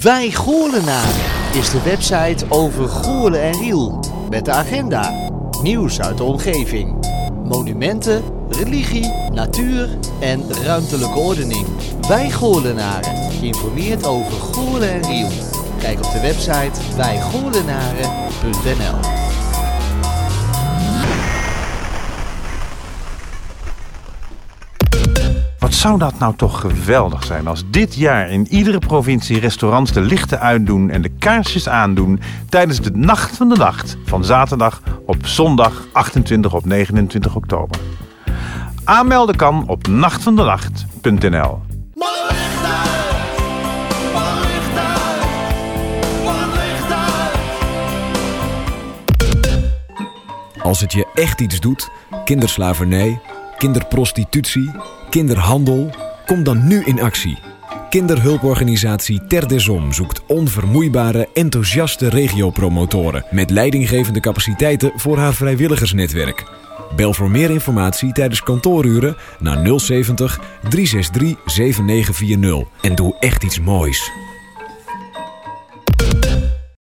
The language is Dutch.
Wij Goorlenaren is de website over Goorlen en Riel. Met de agenda, nieuws uit de omgeving, monumenten, religie, natuur en ruimtelijke ordening. Wij Goorlenaren informeert over Goorlen en Riel. Kijk op de website wijgoorlenaren.nl zou dat nou toch geweldig zijn als dit jaar in iedere provincie restaurants de lichten uitdoen en de kaarsjes aandoen tijdens de Nacht van de Nacht van zaterdag op zondag 28 op 29 oktober. Aanmelden kan op nachtvandenacht.nl. Als het je echt iets doet, kinderslavernij, kinderprostitutie, kinderhandel, kom dan nu in actie. Kinderhulporganisatie Ter des Om zoekt onvermoeibare, enthousiaste regiopromotoren met leidinggevende capaciteiten voor haar vrijwilligersnetwerk. Bel voor meer informatie tijdens kantooruren naar 070 363 7940 en doe echt iets moois.